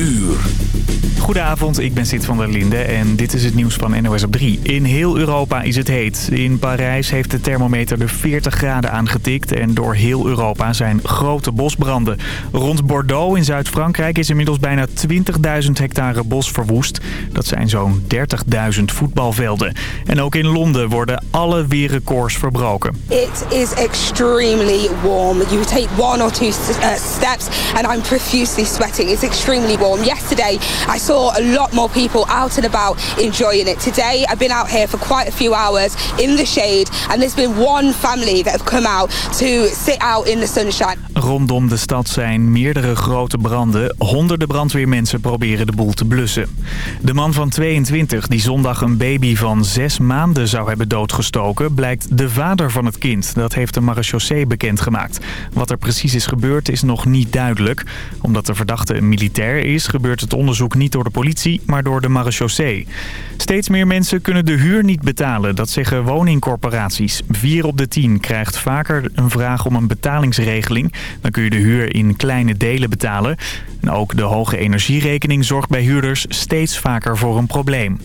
uur. Goedenavond, ik ben Sid van der Linde en dit is het nieuws van NOS op 3. In heel Europa is het heet. In Parijs heeft de thermometer de 40 graden aangetikt en door heel Europa zijn grote bosbranden. Rond Bordeaux in Zuid-Frankrijk is inmiddels bijna 20.000 hectare bos verwoest. Dat zijn zo'n 30.000 voetbalvelden. En ook in Londen worden alle weerrecords verbroken. It is extremely warm. You take one or two uh, steps and I'm profusely sweating. It's extremely warm. Yesterday I saw a lot more people out and about enjoying it. Today I've been out here for quite a few hours in the shade and there's been one family that have come out to sit out in the sunshine. Rondom de stad zijn meerdere grote branden. Honderden brandweermensen proberen de boel te blussen. De man van 22 die zondag een baby van 6 maanden zou hebben doodgestoken... blijkt de vader van het kind. Dat heeft de marechaussee bekendgemaakt. Wat er precies is gebeurd is nog niet duidelijk. Omdat de verdachte een militair is, gebeurt het onderzoek niet door de politie, maar door de marechaussee. Steeds meer mensen kunnen de huur niet betalen, dat zeggen woningcorporaties. Vier op de tien krijgt vaker een vraag om een betalingsregeling. Dan kun je de huur in kleine delen betalen. En ook de hoge energierekening zorgt bij huurders steeds vaker voor een probleem.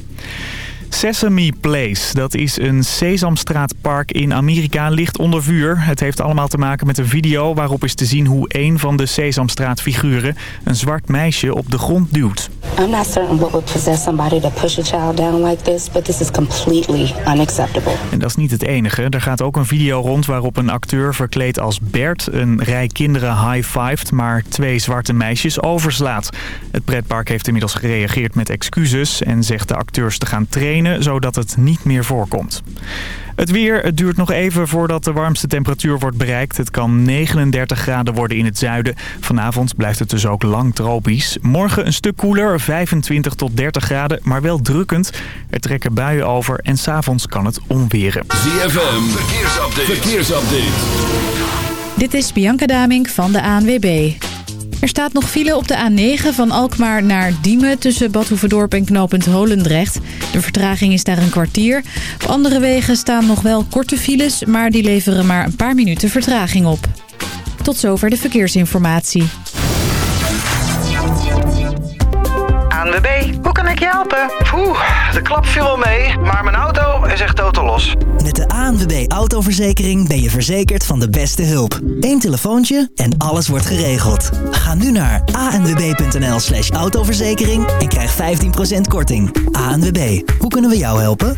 Sesame Place, dat is een Sesamstraatpark in Amerika, ligt onder vuur. Het heeft allemaal te maken met een video waarop is te zien hoe een van de Sesamstraatfiguren een zwart meisje op de grond duwt. I'm not certain what would possess somebody to push a child down like this, but this is completely unacceptable. En dat is niet het enige. Er gaat ook een video rond waarop een acteur verkleed als Bert een rij kinderen high-fived, maar twee zwarte meisjes overslaat. Het pretpark heeft inmiddels gereageerd met excuses en zegt de acteurs te gaan trainen zodat het niet meer voorkomt. Het weer, het duurt nog even voordat de warmste temperatuur wordt bereikt. Het kan 39 graden worden in het zuiden. Vanavond blijft het dus ook lang tropisch. Morgen een stuk koeler, 25 tot 30 graden, maar wel drukkend. Er trekken buien over en s'avonds kan het onweren. ZFM, verkeersupdate. verkeersupdate. Dit is Bianca Damink van de ANWB. Er staat nog file op de A9 van Alkmaar naar Diemen... tussen Bad Hoeverdorp en knooppunt Holendrecht. De vertraging is daar een kwartier. Op andere wegen staan nog wel korte files... maar die leveren maar een paar minuten vertraging op. Tot zover de verkeersinformatie. ANWB, hoe kan ik je helpen? Oeh, de klap viel wel mee, maar mijn auto is echt totaal los. Met de ANWB Autoverzekering ben je verzekerd van de beste hulp. Eén telefoontje en alles wordt geregeld. Ga nu naar anwb.nl slash autoverzekering en krijg 15% korting. ANWB, hoe kunnen we jou helpen?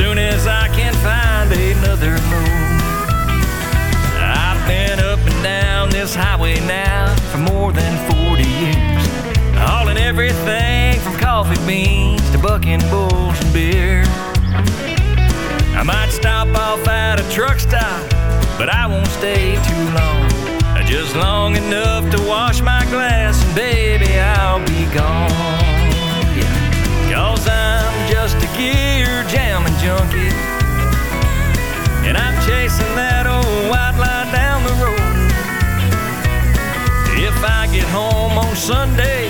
soon as I can find another load. I've been up and down this highway now for more than 40 years. Hauling everything from coffee beans to bucking bulls and beer. I might stop off at a truck stop, but I won't stay too long. Just long enough to wash my glass, and baby, I'll be gone. Gear jamming junkie. And I'm chasing that old white line down the road. If I get home on Sunday,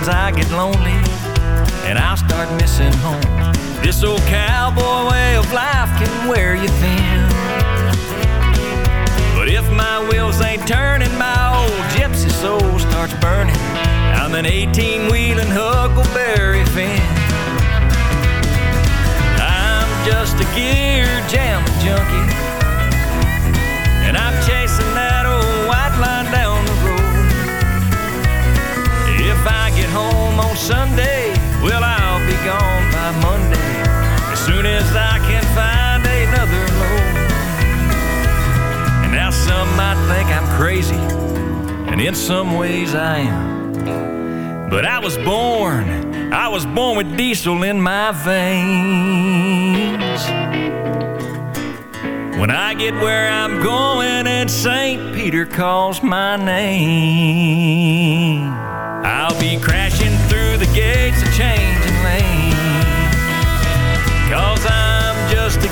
sometimes I get lonely and I'll start missing home. This old cowboy, way of life can wear you thin. But if my wheels ain't turning, my old gypsy soul starts burning. I'm an 18 wheeling Huckleberry Finn. I'm just a gear jam junkie. And I'm chasing that old white line down home on Sunday, well, I'll be gone by Monday. As soon as I can find another load. And now some might think I'm crazy, and in some ways I am. But I was born, I was born with diesel in my veins. When I get where I'm going and St. Peter calls my name, I'll be crashing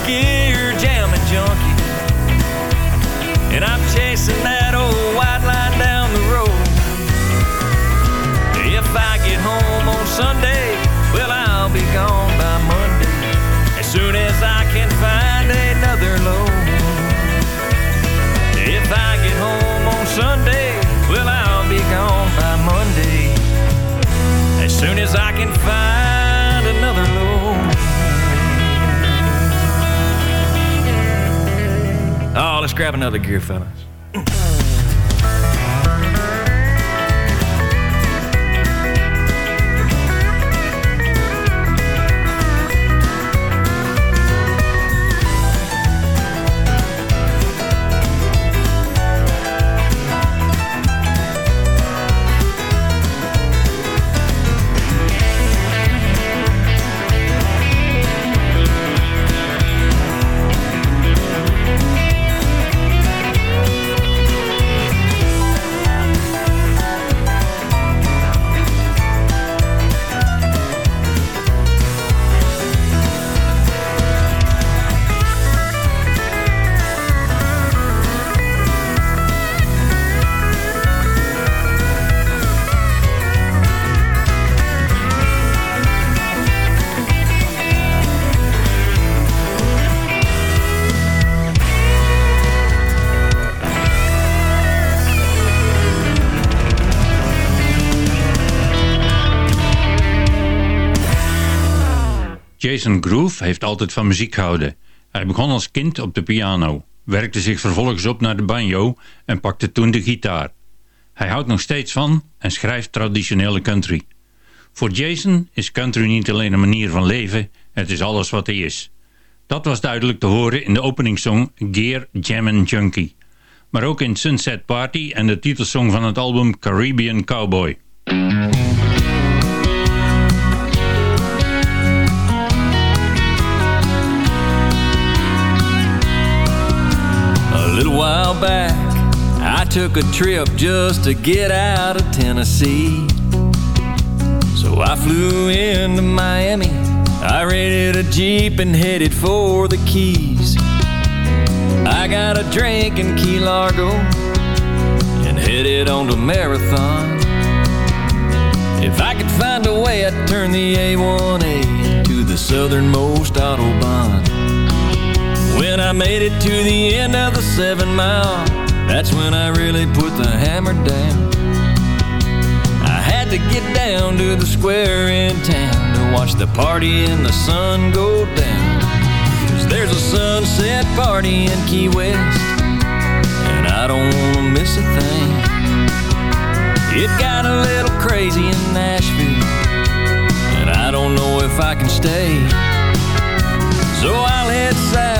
gear jamming junkie. And I'm chasing that old white line down the road. If I get home on Sunday, well, I'll be gone by Monday. As soon as I can find another load. If I get home on Sunday, well, I'll be gone by Monday. As soon as I can find another load. Oh, let's grab another gear, fellas. Jason Groove heeft altijd van muziek gehouden. Hij begon als kind op de piano, werkte zich vervolgens op naar de banjo en pakte toen de gitaar. Hij houdt nog steeds van en schrijft traditionele country. Voor Jason is country niet alleen een manier van leven, het is alles wat hij is. Dat was duidelijk te horen in de openingssong Gear Jammin' Junkie. Maar ook in Sunset Party en de titelsong van het album Caribbean Cowboy. While back, I took a trip just to get out of Tennessee. So I flew into Miami. I rented a Jeep and headed for the Keys. I got a drink in Key Largo and headed on to Marathon. If I could find a way, I'd turn the A1A to the southernmost Autobahn. When I made it to the end of the seven mile, that's when I really put the hammer down. I had to get down to the square in town to watch the party and the sun go down. Cause there's a sunset party in Key West, and I don't wanna miss a thing. It got a little crazy in Nashville, and I don't know if I can stay. So I'll head south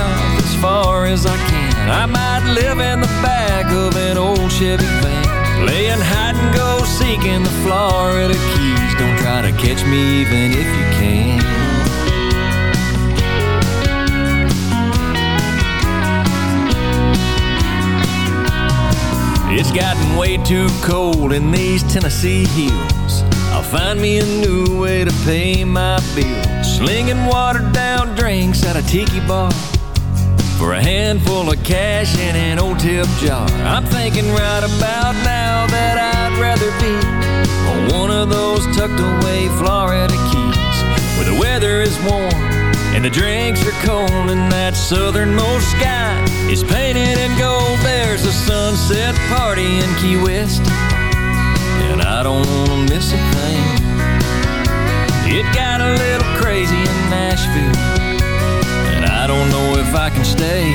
as I can. I might live in the back of an old Chevy van, playing hide and go seek in the Florida Keys. Don't try to catch me even if you can. It's gotten way too cold in these Tennessee hills. I'll find me a new way to pay my bills. Slinging watered down drinks at a tiki bar for a handful of cash in an old tip jar. I'm thinking right about now that I'd rather be on one of those tucked away Florida keys where the weather is warm And the drinks are cold and that southernmost sky is painted in gold. There's a sunset party in Key West, and I don't wanna miss a thing. It got a little crazy in Nashville, don't know if I can stay.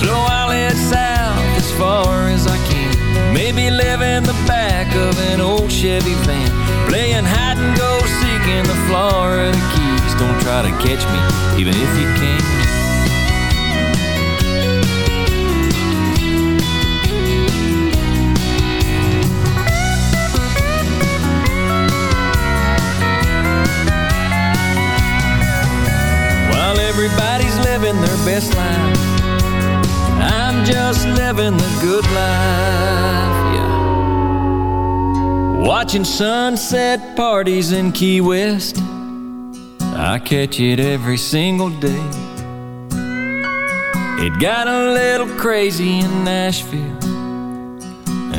So I'll head south as far as I can. Maybe live in the back of an old Chevy van, playing hide and go seek in the Florida Keys. Don't try to catch me, even if you can. Everybody's living their best life, I'm just living the good life, yeah. Watching sunset parties in Key West, I catch it every single day. It got a little crazy in Nashville,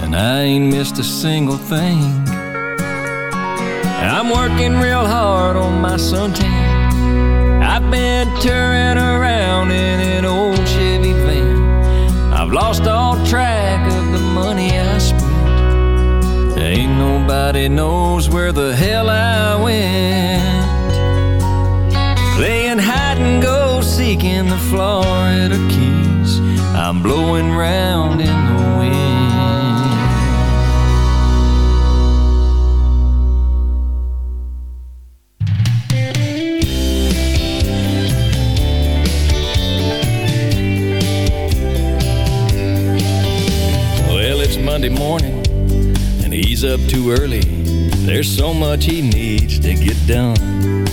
and I ain't missed a single thing. I'm working real hard on my suntan. I've been touring around in an old Chevy van. I've lost all track of the money I spent. Ain't nobody knows where the hell I went. Playing hide and go seek in the Florida Keys. I'm blowing round in he's up too early. There's so much he needs to get done.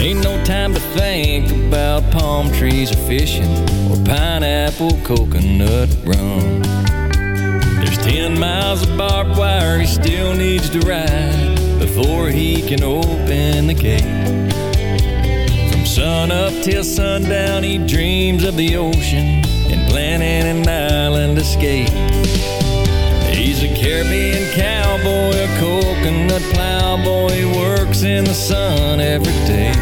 Ain't no time to think about palm trees or fishing or pineapple coconut rum. There's 10 miles of barbed wire he still needs to ride before he can open the gate. From sun up till sundown, he dreams of the ocean and planning an island escape. Caribbean cowboy, a coconut plowboy. Works in the sun every day.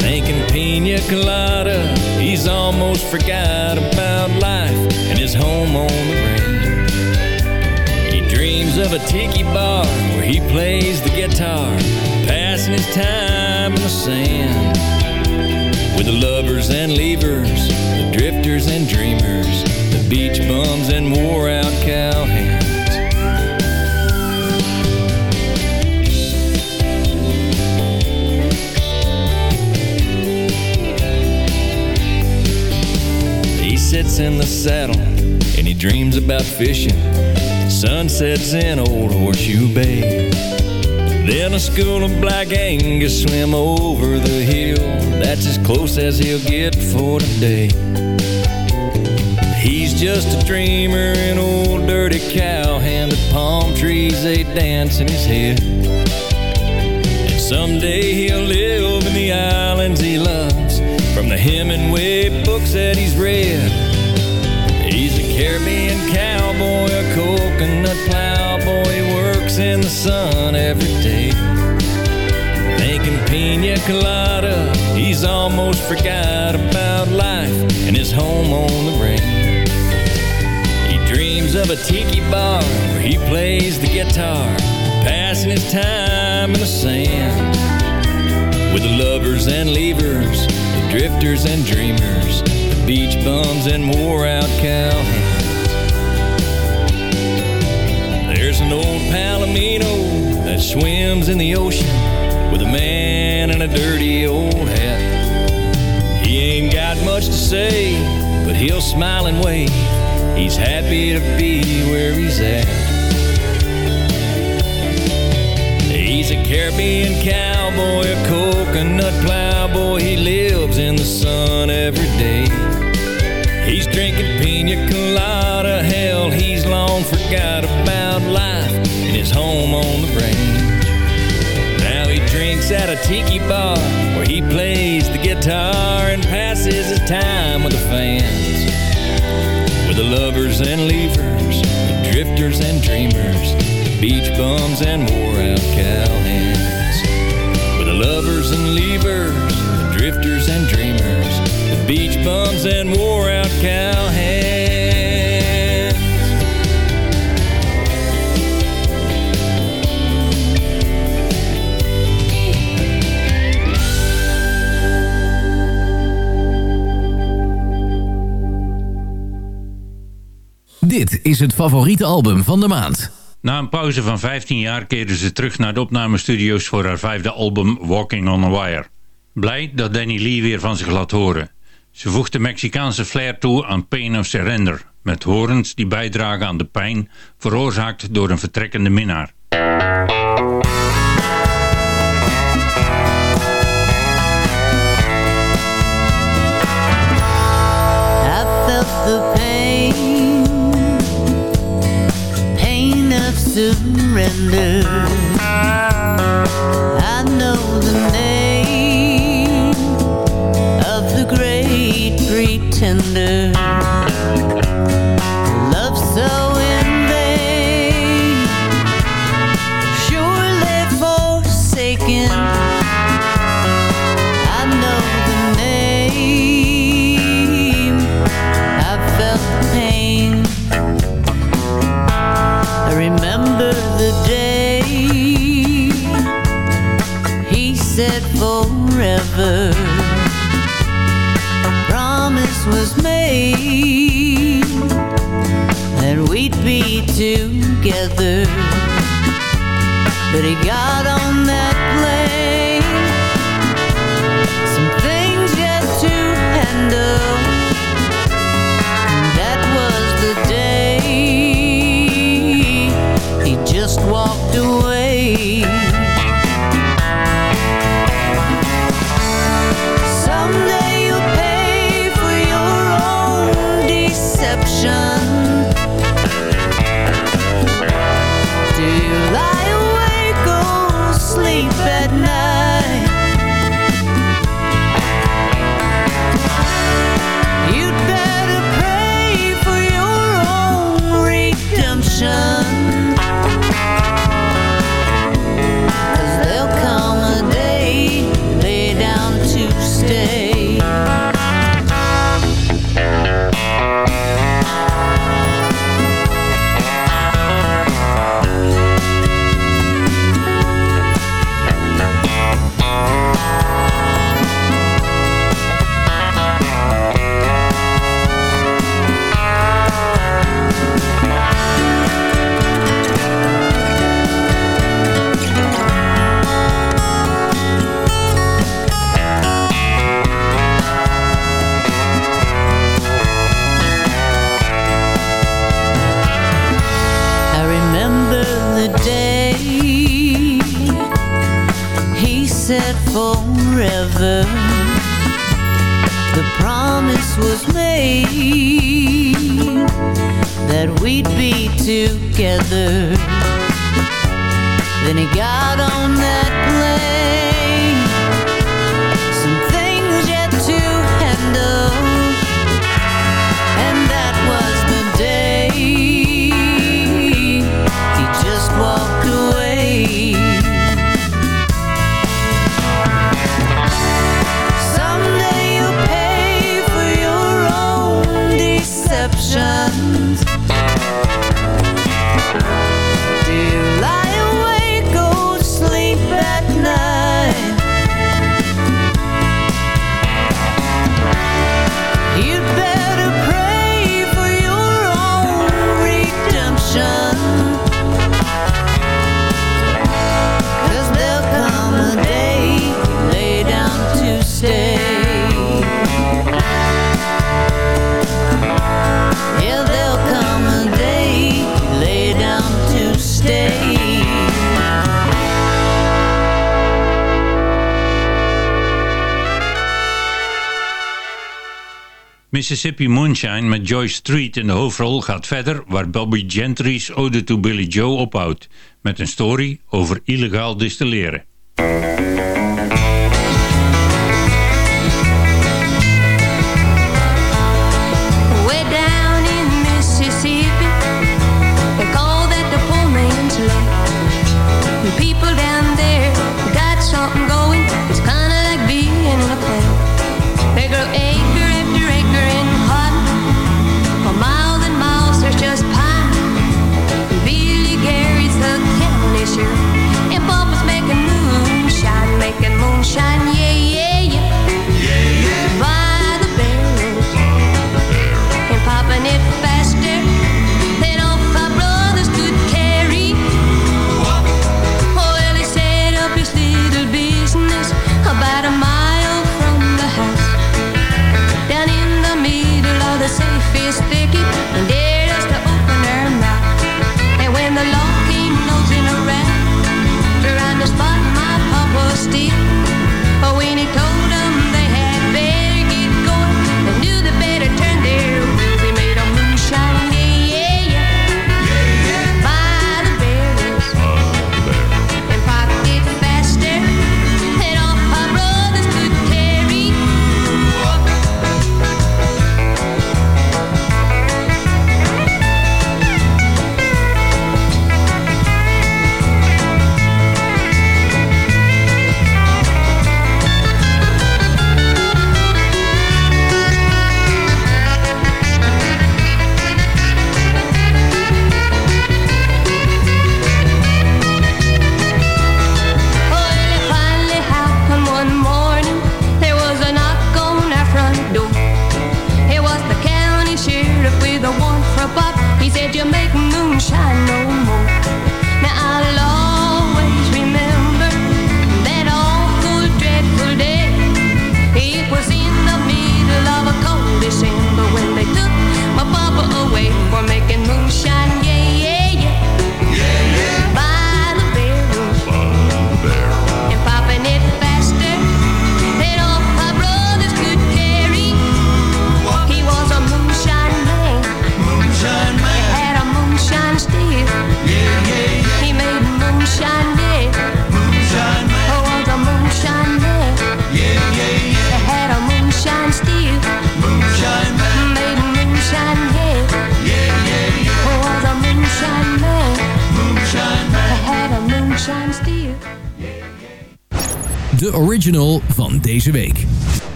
Thinking pina colada, he's almost forgot about life and his home on the range. He dreams of a tiki bar where he plays the guitar, passing his time in the sand. With the lovers and leavers, the drifters and dreamers, the beach bums and wore out cowhands. He sits in the saddle and he dreams about fishing. Sunsets in old Horseshoe Bay. Then a school of black Angus swim over the hill. That's as close as he'll get for today. Just a dreamer, an old dirty cowhand. The palm trees, they dance in his head. And someday he'll live in the islands he loves. From the Hemingway books that he's read. He's a Caribbean cowboy, a coconut plowboy. He works in the sun every day. Thinking pina colada, he's almost forgot about life and his home on the range. Of a tiki bar where he plays the guitar, passing his time in the sand. With the lovers and leavers, the drifters and dreamers, the beach bums and wore out cowhands. There's an old palomino that swims in the ocean with a man in a dirty old hat. He ain't got much to say, but he'll smile and wave. He's happy to be where he's at. He's a Caribbean cowboy, a coconut plowboy. He lives in the sun every day. He's drinking pina colada. Hell, he's long forgot about life in his home on the range. Now he drinks at a tiki bar where he plays the guitar and passes his time with the fans. The lovers and leavers, the drifters and dreamers, the beach bums and wore out cowhands. With the lovers and leavers, the drifters and dreamers, the beach bums and wore out cowhands. Is het favoriete album van de maand. Na een pauze van 15 jaar keerde ze terug naar de opnamestudio's voor haar vijfde album Walking on a Wire. Blij dat Danny Lee weer van zich laat horen. Ze voegt de Mexicaanse flair toe aan Pain of Surrender, met horens die bijdragen aan de pijn veroorzaakt door een vertrekkende minnaar. Surrender. But he got on that plane. Some things yet to handle. That was the day he just walked away. Mississippi Moonshine met Joyce Street in de hoofdrol gaat verder waar Bobby Gentry's Ode to Billy Joe ophoudt met een story over illegaal distilleren.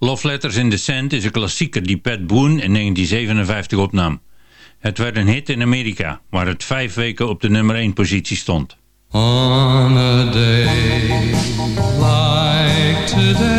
Love Letters in the Sand is een klassieker die Pat Boone in 1957 opnam. Het werd een hit in Amerika, waar het vijf weken op de nummer 1 positie stond. Day like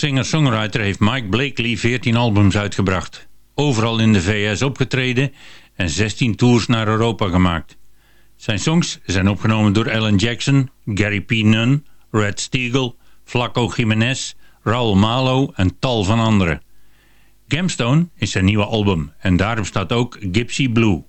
singer-songwriter heeft Mike Blakely 14 albums uitgebracht. Overal in de VS opgetreden en 16 tours naar Europa gemaakt. Zijn songs zijn opgenomen door Alan Jackson, Gary P. Nunn, Red Steagle, Flaco Jiménez, Raul Malo en tal van anderen. Gemstone is zijn nieuwe album en daarom staat ook Gypsy Blue.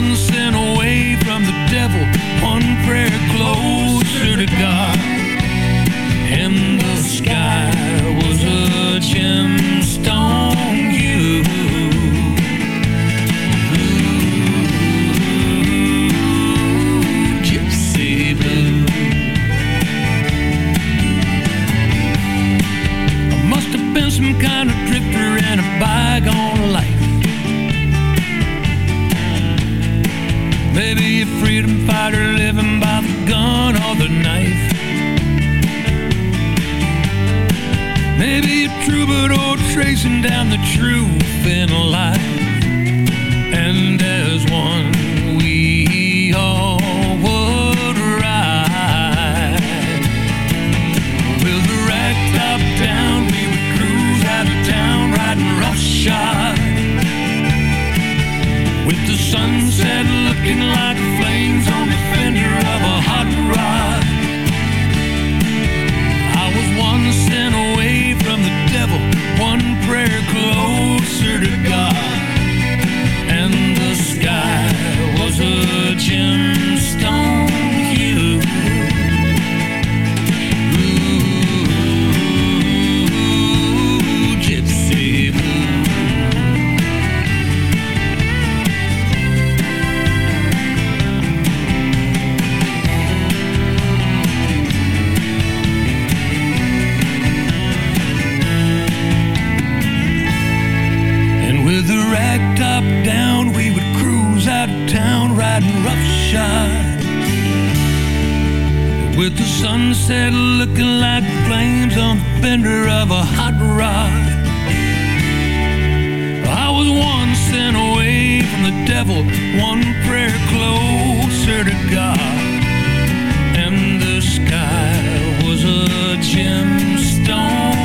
one of a hot rod. I was one sent away from the devil, one prayer closer to God. And the sky was a gemstone.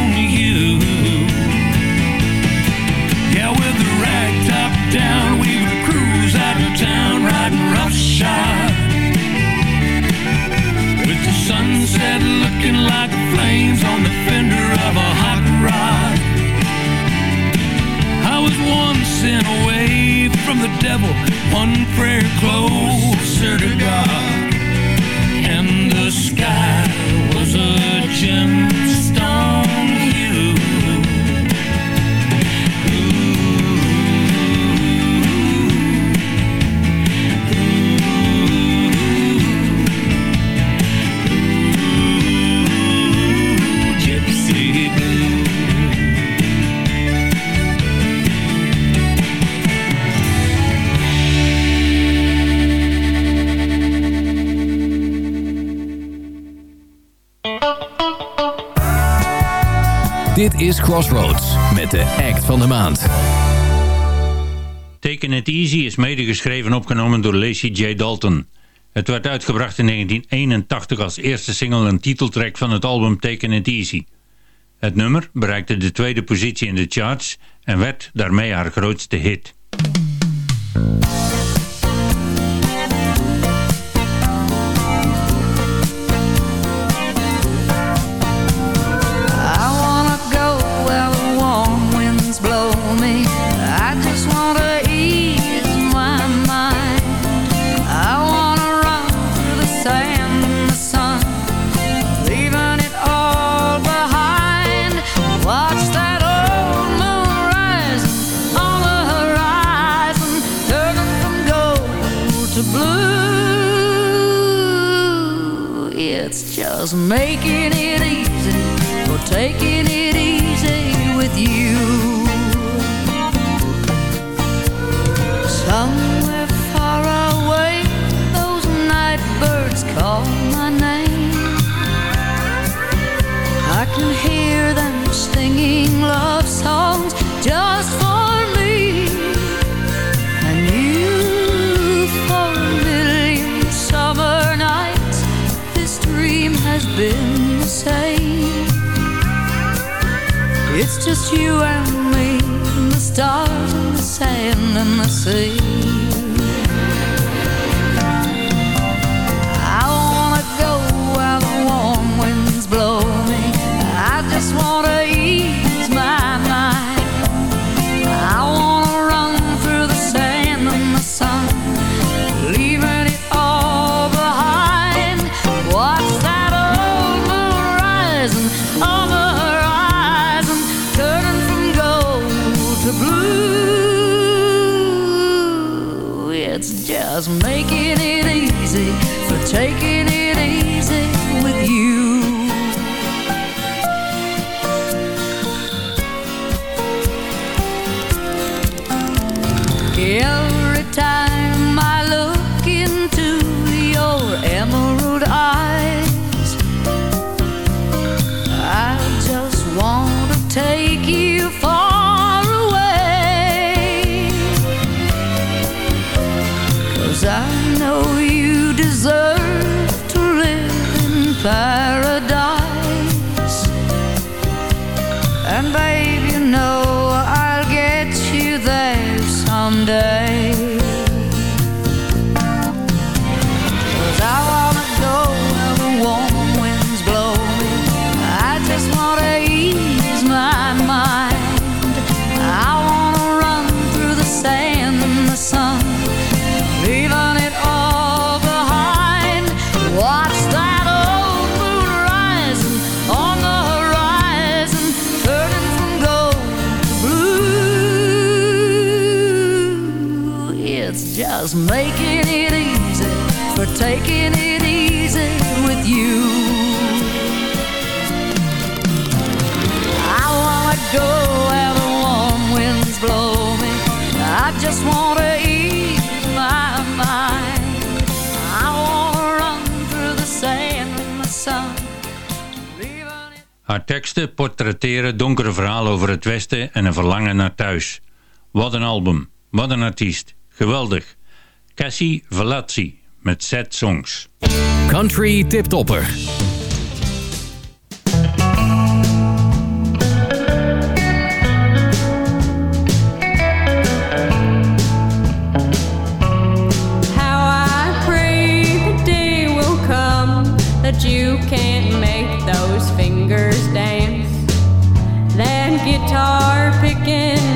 away from the devil, one prayer closer to God. Is Crossroads met de act van de maand. Taken It Easy is medegeschreven en opgenomen door Lacey J. Dalton. Het werd uitgebracht in 1981 als eerste single en titeltrack van het album Taken It Easy. Het nummer bereikte de tweede positie in de charts en werd daarmee haar grootste hit. making it easy for taking just you and me, and the stars and the sand and the sea. deserve Haar teksten portretteren donkere verhalen over het Westen en een verlangen naar thuis. Wat een album, wat een artiest, geweldig. Cassie Velazzi met Set Songs. Country Tiptopper. How I pray the day will come that you guitar picking.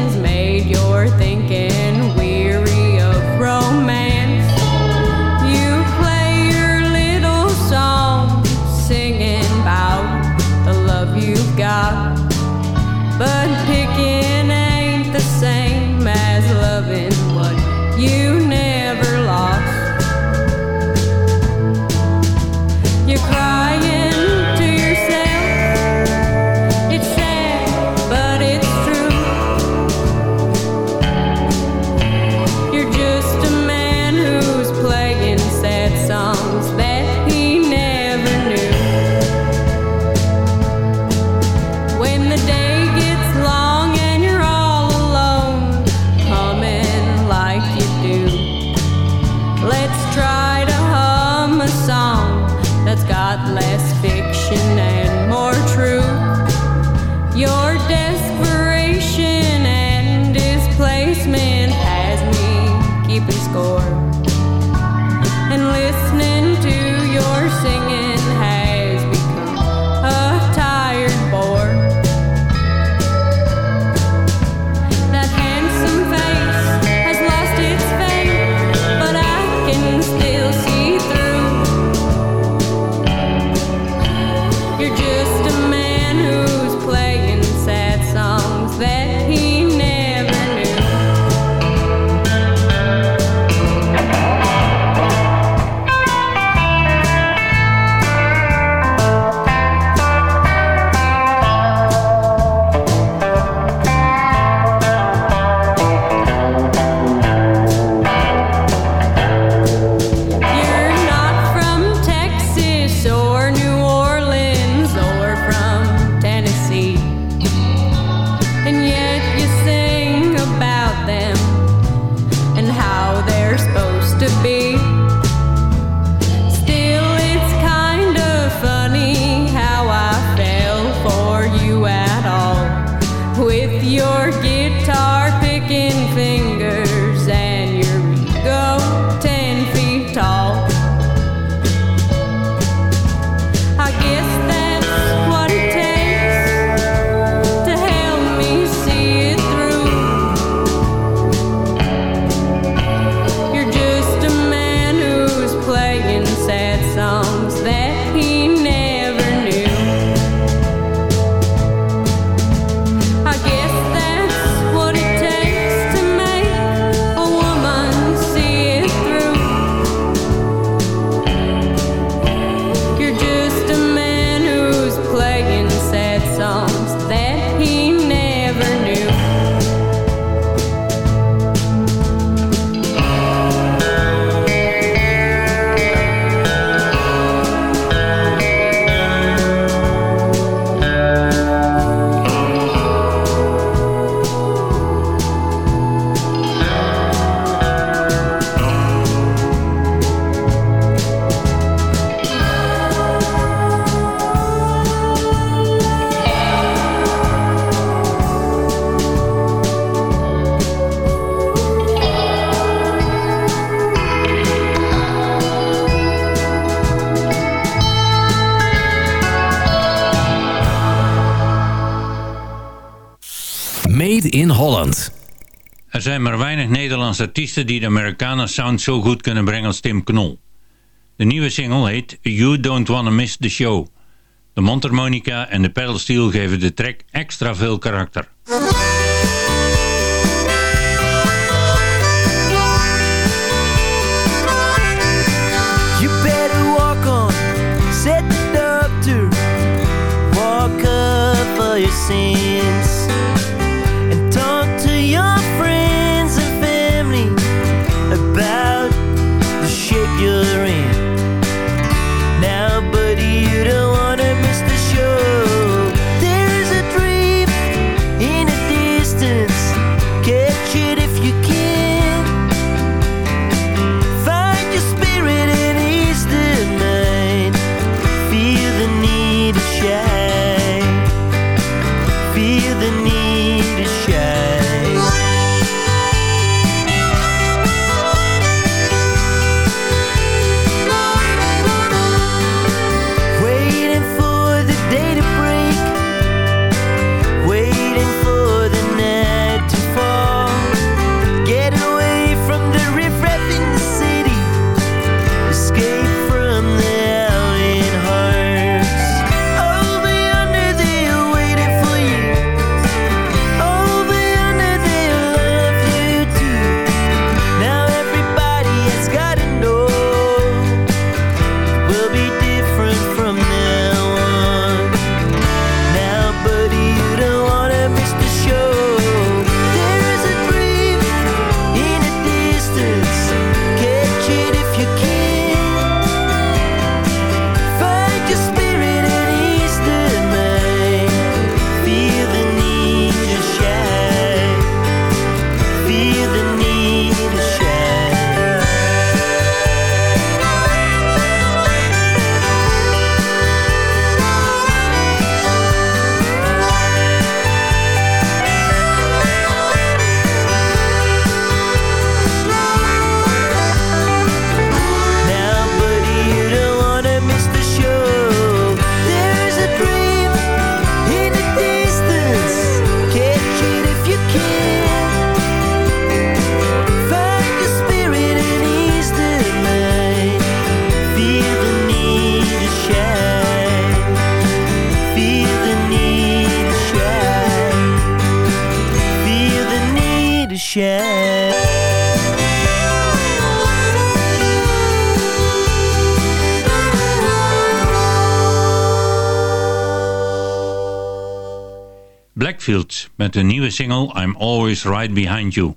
zijn maar weinig Nederlandse artiesten die de Americana sound zo goed kunnen brengen als Tim Knol. De nieuwe single heet You Don't Wanna Miss the Show. De mondharmonica en de pedalsteel geven de track extra veel karakter. Single I'm Always Right Behind You.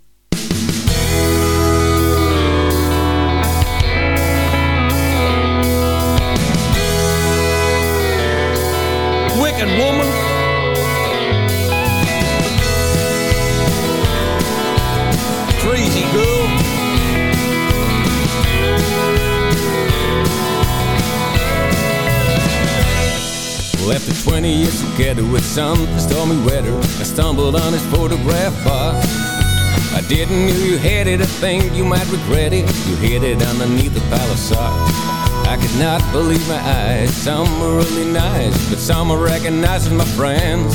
With some stormy weather, I stumbled on his photograph box. I didn't know you had it, I think you might regret it. You hid it underneath a pile of socks. I could not believe my eyes. Some were really nice, but some were recognized as my friends.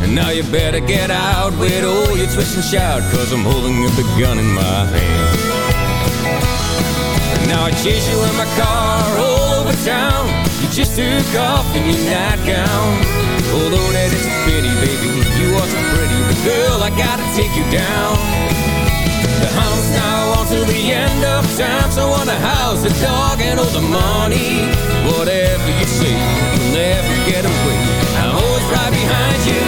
And now you better get out with all your twist and shout, cause I'm holding a big gun in my hand. And now I chase you in my car all over town. You just took off in your nightgown. Although that is a pity, baby, you are so pretty. But girl, I gotta take you down. The hunt's now on to the end of time. So on the house, the dog, and all the money. Whatever you say, you'll never get away. I'm always right behind you,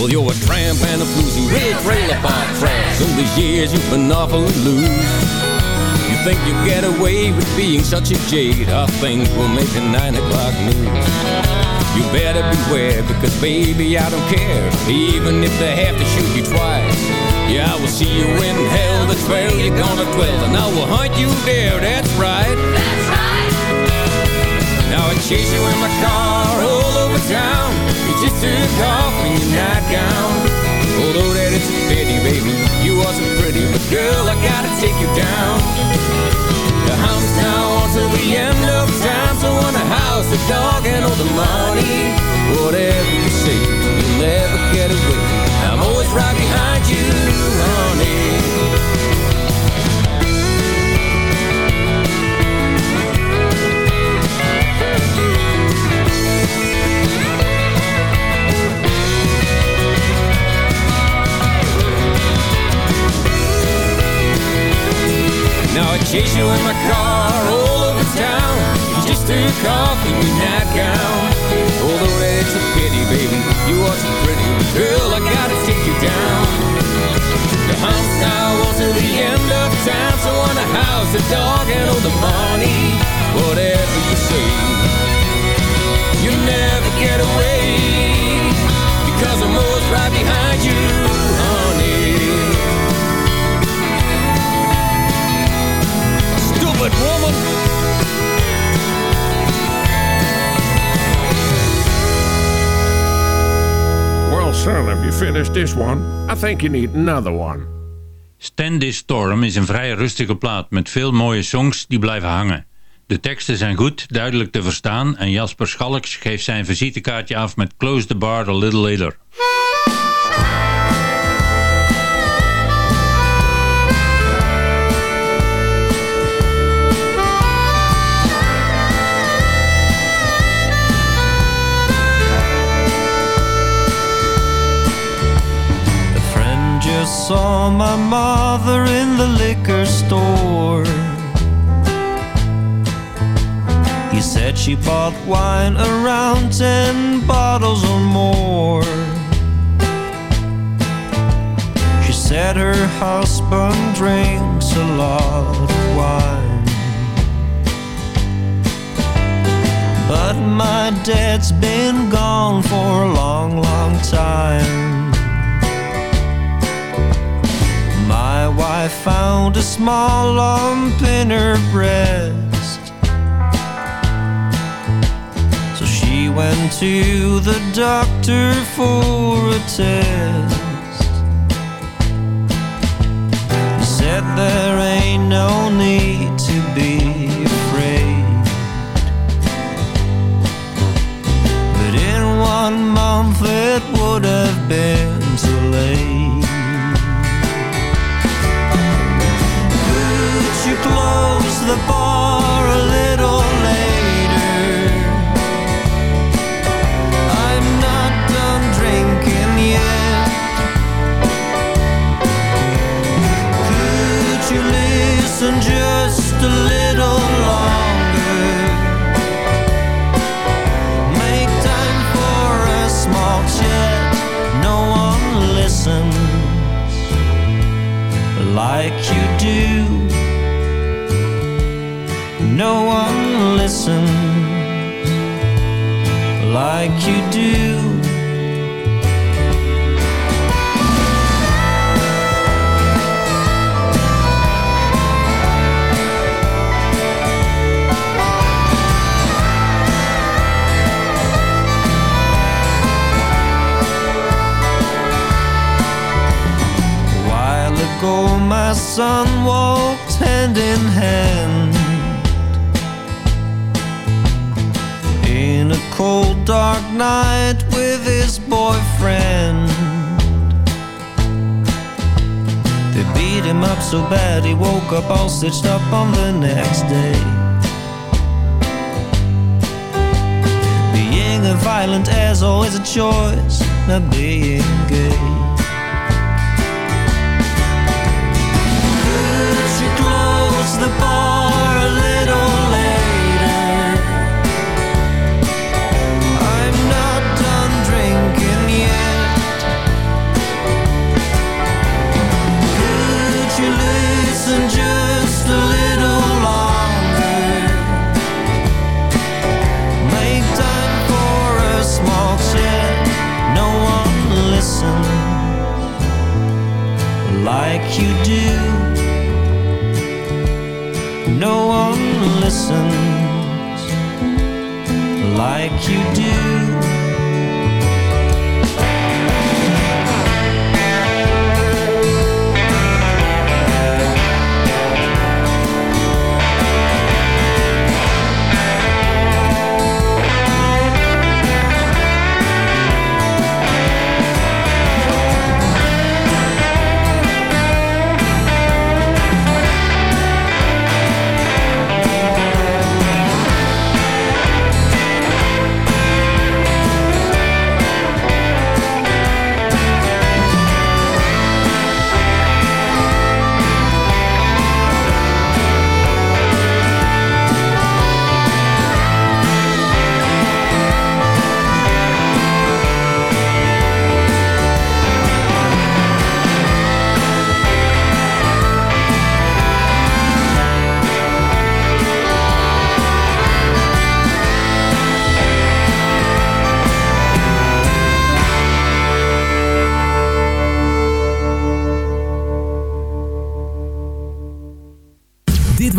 Well, you're a tramp and a floozy, real trailer park trash. All these years you've been awfully loose. You think you get away with being such a jade? I think we'll make a nine o'clock news. You better beware because baby I don't care Even if they have to shoot you twice Yeah I will see you in hell That's where you're gonna dwell And I will hunt you there That's right That's right Now I chase you in my car all over town just took off in your nightgown Although that it's a pity baby. You so pretty But girl I gotta take you down. The house now to the end of time So on the house, the dog and all the money Whatever you say, you'll never get away. I'm always right behind you, Now I chase you in my car all over town. You just took off in your nightgown Although that's a pity, baby. You are so pretty. Girl, I gotta take you down. The house now on to the end of town. So on the house, the dog and all the money. Whatever you say finished this one? I think you need another one. Stand This Storm is een vrij rustige plaat met veel mooie songs die blijven hangen. De teksten zijn goed, duidelijk te verstaan en Jasper Schalks geeft zijn visitekaartje af met Close the Bar a Little Later. Saw my mother in the liquor store. He said she bought wine around ten bottles or more. She said her husband drinks a lot of wine. But my dad's been gone for a long, long time. My wife found a small lump in her breast. So she went to the doctor for a test. He said there ain't no need to be afraid. But in one month it would have been too late. Like you do. while ago my son walked hand in hand in a cold dark night with his boyfriend. They beat him up so bad he woke up all stitched up on the next day. Being a violent ass always a choice not being gay you do. No one listens like you do.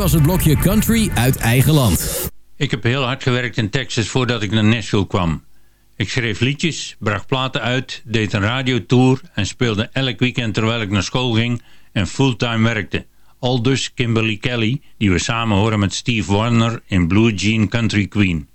Was het blokje Country uit eigen land. Ik heb heel hard gewerkt in Texas voordat ik naar Nashville kwam. Ik schreef liedjes, bracht platen uit, deed een radiotour en speelde elk weekend terwijl ik naar school ging en fulltime werkte. Al dus Kimberly Kelly, die we samen horen met Steve Warner in Blue Jean Country Queen.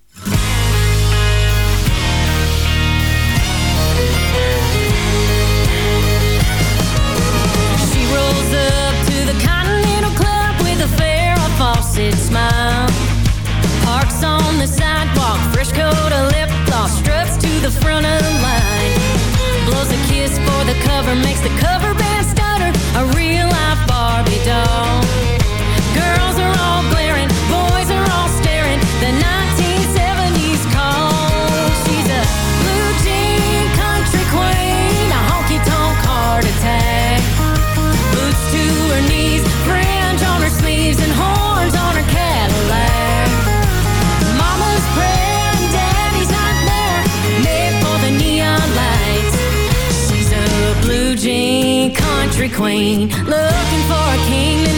Queen, looking for a king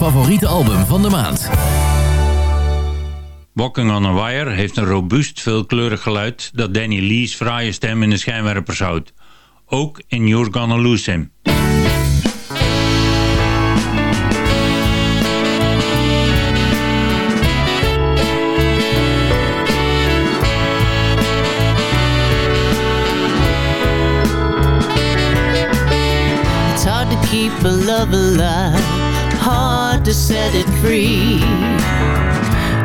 favoriete album van de maand. Walking on a Wire heeft een robuust, veelkleurig geluid dat Danny Lee's fraaie stem in de schijnwerpers houdt. Ook in You're Gonna Lose Him. It's hard to keep a love alive, to set it free.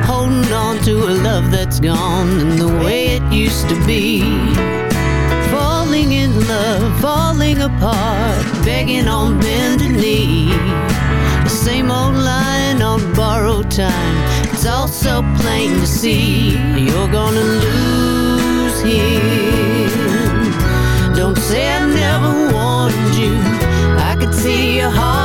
Holding on to a love that's gone and the way it used to be. Falling in love, falling apart, begging on bended knee. The same old line on borrowed time, it's all so plain to see. You're gonna lose him. Don't say I never warned you. I could see your hard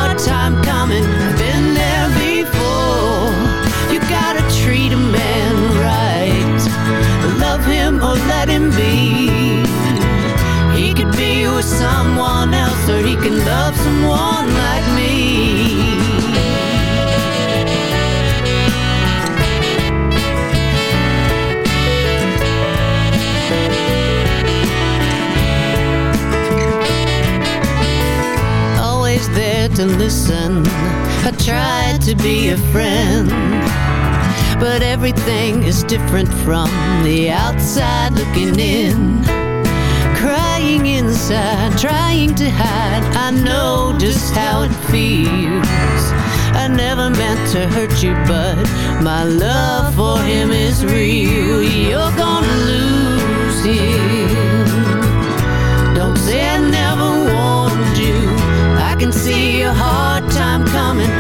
let him be. He could be with someone else, or he can love someone like me. always there to listen. I tried to be a friend, but everything is different from the outside looking in. Crying inside, trying to hide, I know just how it feels. I never meant to hurt you, but my love for him is real. You're gonna lose him. Don't say I never warned you. I can see a hard time coming.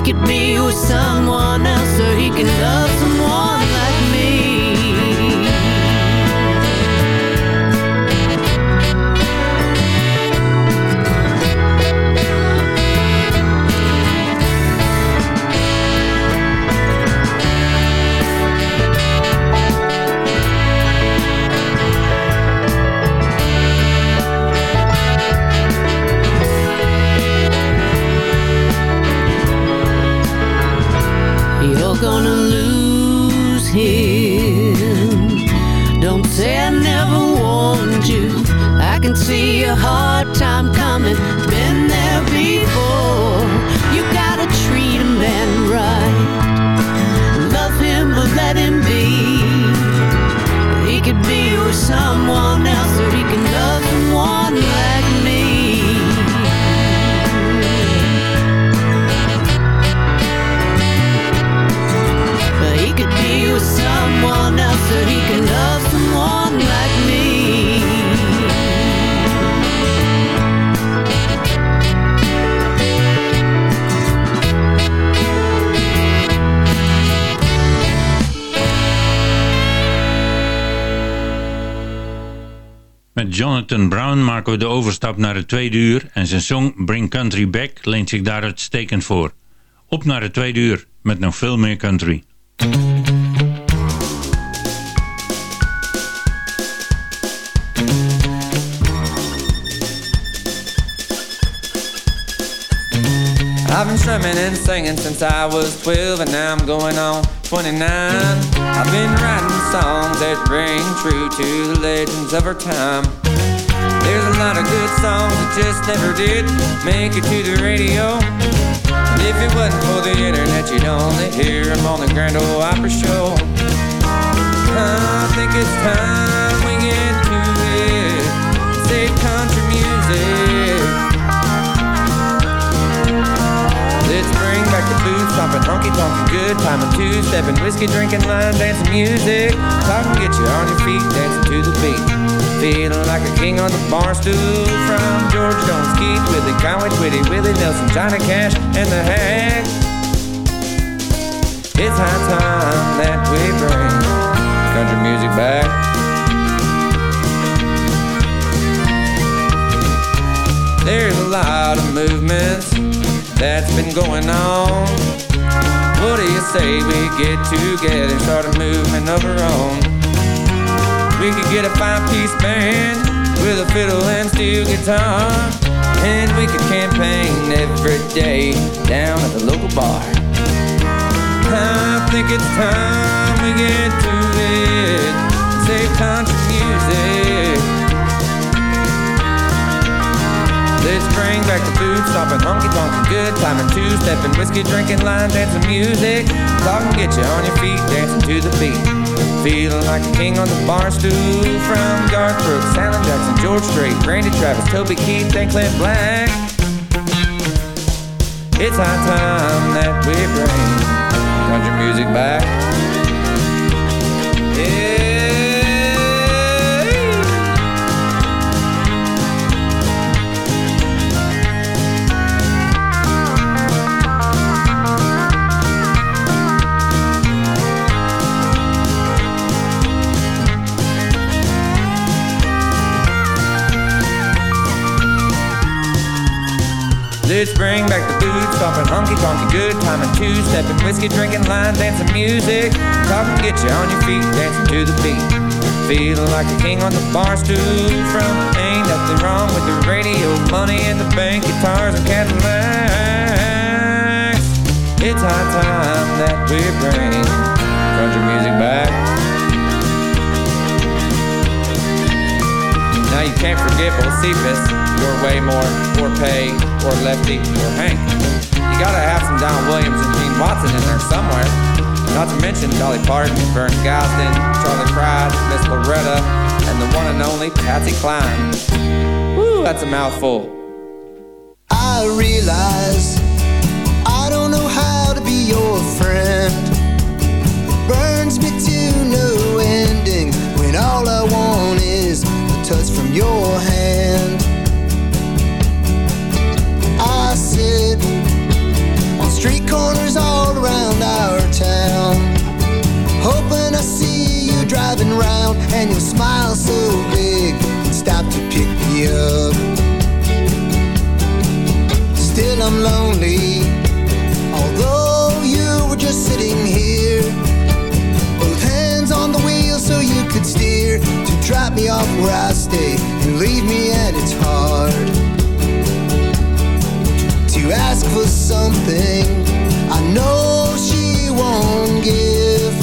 Could be with someone else or he can love someone maken de overstap naar het tweede uur en zijn song Bring Country Back leent zich daar uitstekend voor. Op naar het tweede uur met nog veel meer country. I've been strumming and singing since I was 12 and now I'm going on 29. I've been writing songs that ring true to the legends of our time. There's a lot of good songs that just never did make it to the radio. And if it wasn't for the internet, you'd only hear him on the Grand Ole Opry show. I think it's time we get to it. Save country music. Let's bring back the booth stomping, honky tonkin' good timing, two stepping, whiskey drinking, line dancing music. Talk and get you on your feet, dancing to the beat. Feeling like a king on the bar stool from George Jones, Keith Whitley, Conway Twitty, Willie Nelson, Johnny Cash, and the Hag. It's high time that we bring country music back. There's a lot of movements that's been going on. What do you say we get together start a movement of our own? We could get a five-piece band with a fiddle and steel guitar, and we could campaign every day down at the local bar. I think it's time we get to it. Save country music. Let's bring back the food, stomping, honky tonkin', good timing, two stepping, whiskey drinking, line dancing, music. Talk and get you on your feet, dancing to the beat. Feeling like a king on the bar stool from Garth Brooks, Alan Jackson, George Strait, Randy Travis, Toby Keith, and Clint Black. It's high time that we bring country music back. Yeah. Let's bring back the food, stomping, honky tonky, good timing, two stepping, whiskey drinking, line dancing, music. Talk and get you on your feet, dancing to the beat. Feeling like a king on the bar stool from Ain't nothing wrong with the radio, money in the bank, guitars and Cadillacs. It's high time that we bring country music back. Now you can't forget Bocephus, or Waymore, or Pay, or Lefty, or Hank. You gotta have some Don Williams and Gene Watson in there somewhere. Not to mention Dolly Parton, Vern Gosdin, Charley Pride, Miss Loretta, and the one and only Patsy Cline. Woo, that's a mouthful. I realize I don't know how to be your friend. Burns me to no ending when all I want is a touch from your hand. Street corners all around our town, hoping I see you driving round and you'll smile so big and stop to pick me up. Still I'm lonely, although you were just sitting here. Both hands on the wheel so you could steer to drop me off where I stay and leave me and it's hard to ask for something I know she won't give.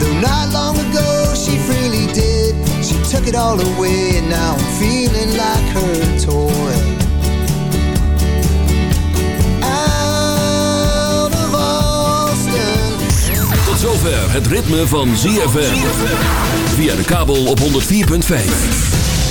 Though not long ago she freely did, she took it all away and now I'm feeling like her toy. Out of Austin. Tot zover het ritme van ZFM. Via de kabel op 104.5.